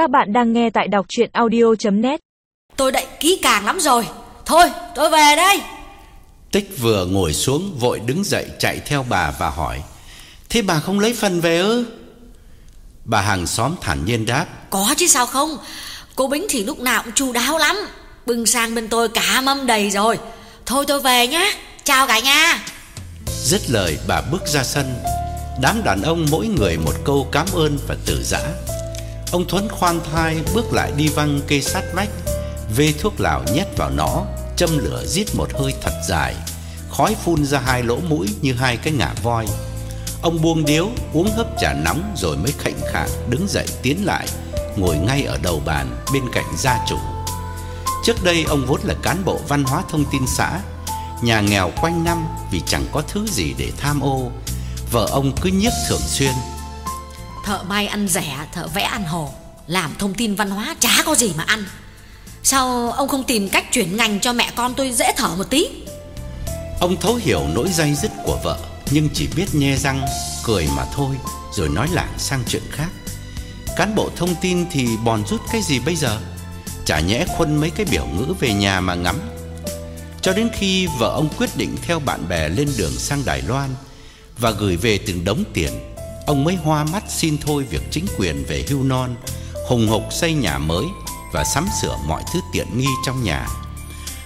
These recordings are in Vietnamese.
Các bạn đang nghe tại đọc chuyện audio.net Tôi đậy kỹ càng lắm rồi. Thôi tôi về đây. Tích vừa ngồi xuống vội đứng dậy chạy theo bà và hỏi Thế bà không lấy phần về ư? Bà hàng xóm thản nhiên đáp Có chứ sao không? Cô Bính thì lúc nào cũng chu đáo lắm. Bưng sang bên tôi cả mâm đầy rồi. Thôi tôi về nhá. Chào cả nhà. Dứt lời bà bước ra sân. Đám đàn ông mỗi người một câu cảm ơn và từ giã Ông Thuấn khoan thai bước lại đi văng cây sát vách. Vê thuốc lào nhét vào nó, Châm lửa rít một hơi thật dài. Khói phun ra hai lỗ mũi như hai cái ngả voi. Ông buông điếu, uống hớp trà nóng Rồi mới khệnh khạng đứng dậy tiến lại, Ngồi ngay ở đầu bàn bên cạnh gia chủ. Trước đây ông vốn là cán bộ văn hóa thông tin xã, Nhà nghèo quanh năm vì chẳng có thứ gì để tham ô. Vợ ông cứ nhiếc thường xuyên Thợ may ăn rẻ, Thợ vẽ ăn hồ. Làm thông tin văn hóa chả có gì mà ăn. Sao ông không tìm cách chuyển ngành cho mẹ con tôi dễ thở một tí? Ông thấu hiểu nỗi dây dứt của vợ, Nhưng chỉ biết nhe răng, Cười mà thôi, Rồi nói lảng sang chuyện khác. Cán bộ thông tin thì bòn rút cái gì bây giờ? Chả nhẽ khuân mấy cái biểu ngữ về nhà mà ngắm. Cho đến khi vợ ông quyết định theo bạn bè lên đường sang Đài Loan Và gửi về từng đống tiền Ông mới hoa mắt xin thôi việc chính quyền về hưu non, Hùng hục xây nhà mới Và sắm sửa mọi thứ tiện nghi trong nhà.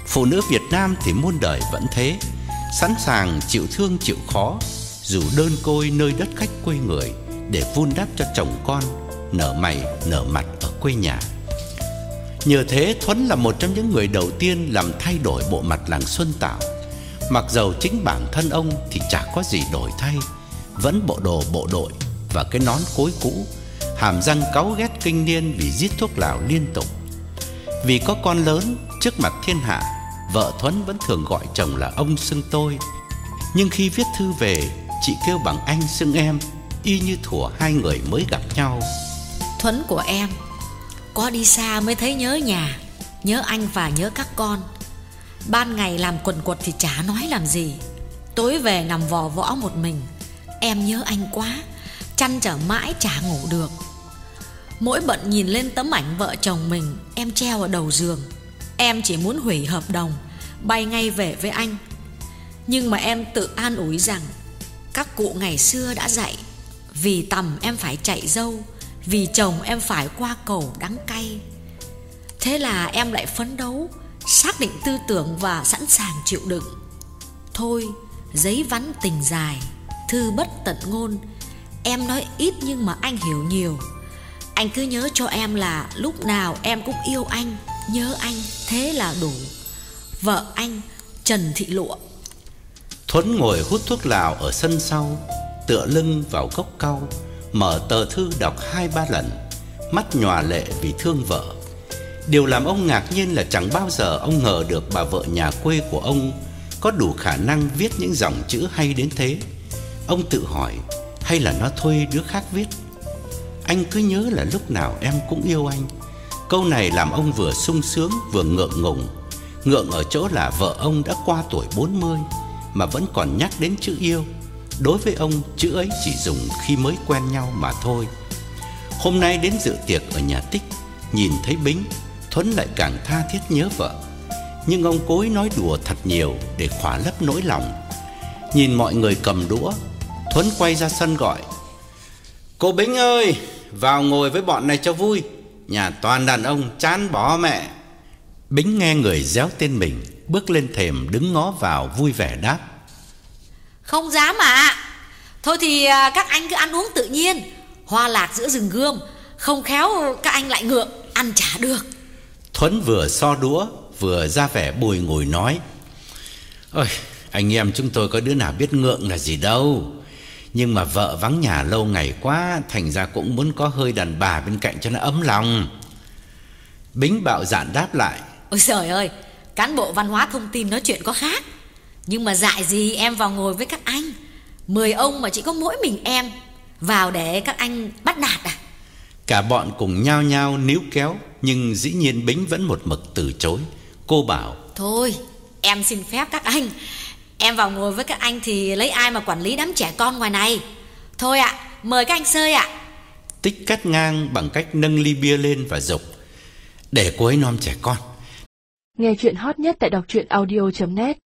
Phụ nữ Việt Nam thì muôn đời vẫn thế, Sẵn sàng chịu thương chịu khó, Dù đơn côi nơi đất khách quê người Để vun đắp cho chồng con, Nở mày, nở mặt ở quê nhà. Nhờ thế, Thuấn là một trong những người đầu tiên Làm thay đổi bộ mặt làng Xuân Tảo. Mặc dầu chính bản thân ông Thì chả có gì đổi thay. Vẫn bộ đồ bộ đội Và cái nón cối cũ. Hàm răng cáu ghét kinh niên Vì giết thuốc lào liên tục. Vì có con lớn trước mặt thiên hạ, Vợ Thuấn vẫn thường gọi chồng là ông xưng tôi. Nhưng khi viết thư về, Chị kêu bằng anh xưng em, Y như thủa hai người mới gặp nhau. Thuấn của em, Có đi xa mới thấy nhớ nhà, Nhớ anh và nhớ các con. Ban ngày làm quần quật thì chả nói làm gì. Tối về nằm vò võ một mình. Em nhớ anh quá, Chăn trở mãi chả ngủ được. Mỗi bận nhìn lên tấm ảnh vợ chồng mình, Em treo ở đầu giường. Em chỉ muốn hủy hợp đồng, Bay ngay về với anh. Nhưng mà em tự an ủi rằng, Các cụ ngày xưa đã dạy, Vì tầm em phải chạy dâu, Vì chồng em phải qua cầu đắng cay. Thế là em lại phấn đấu, Xác định tư tưởng và sẵn sàng chịu đựng. Thôi, Giấy vắn tình dài. Thư bất tận ngôn. Em nói ít nhưng mà anh hiểu nhiều. Anh cứ nhớ cho em là Lúc nào em cũng yêu anh, Nhớ anh, thế là đủ. Vợ anh, Trần Thị Lụa. Thuấn ngồi hút thuốc lào ở sân sau, Tựa lưng vào gốc cau Mở tờ thư đọc hai ba lần, Mắt nhòa lệ vì thương vợ. Điều làm ông ngạc nhiên là chẳng bao giờ ông ngờ được bà vợ nhà quê của ông Có đủ khả năng viết những dòng chữ hay đến thế. Ông tự hỏi, Hay là nó thuê đứa khác viết? Anh cứ nhớ là lúc nào em cũng yêu anh. Câu này làm ông vừa sung sướng vừa ngượng ngùng. Ngượng ở chỗ là vợ ông đã qua tuổi 40 Mà vẫn còn nhắc đến chữ yêu. Đối với ông, chữ ấy chỉ dùng khi mới quen nhau mà thôi. Hôm nay đến dự tiệc ở nhà Tích, Nhìn thấy Bính, Thuấn lại càng tha thiết nhớ vợ. Nhưng ông cối nói đùa thật nhiều Để khỏa lấp nỗi lòng. Nhìn mọi người cầm đũa Thuấn quay ra sân gọi. Cô Bính ơi Vào ngồi với bọn này cho vui. Nhà toàn đàn ông chán bỏ mẹ. Bính nghe người réo tên mình Bước lên thềm đứng ngó vào vui vẻ đáp. Không dám ạ. Thôi thì à, các anh cứ ăn uống tự nhiên. Hoa lạc giữa rừng gươm Không khéo các anh lại ngượng Ăn chả được. Thuấn vừa so đũa Vừa ra vẻ bùi ngùi nói. Ôi anh em chúng tôi có đứa nào biết ngượng là gì đâu Nhưng mà vợ vắng nhà lâu ngày quá Thành ra cũng muốn có hơi đàn bà bên cạnh cho nó ấm lòng. Bính bạo dạn đáp lại. Ôi trời ơi Cán bộ văn hóa thông tin nói chuyện có khác. Nhưng mà dại gì em vào ngồi với các anh? Mười ông mà chỉ có mỗi mình em Vào để các anh bắt nạt à? Cả bọn cùng nhao nhao níu kéo Nhưng dĩ nhiên Bính vẫn một mực từ chối. Cô bảo Thôi em xin phép các anh Em vào ngồi với các anh thì lấy ai mà quản lý đám trẻ con ngoài này? Thôi ạ, mời các anh sơi ạ. Tích cắt ngang bằng cách nâng ly bia lên và dục Để cô ấy nom trẻ con. Nghe chuyện hot nhất tại đọc truyện audio.net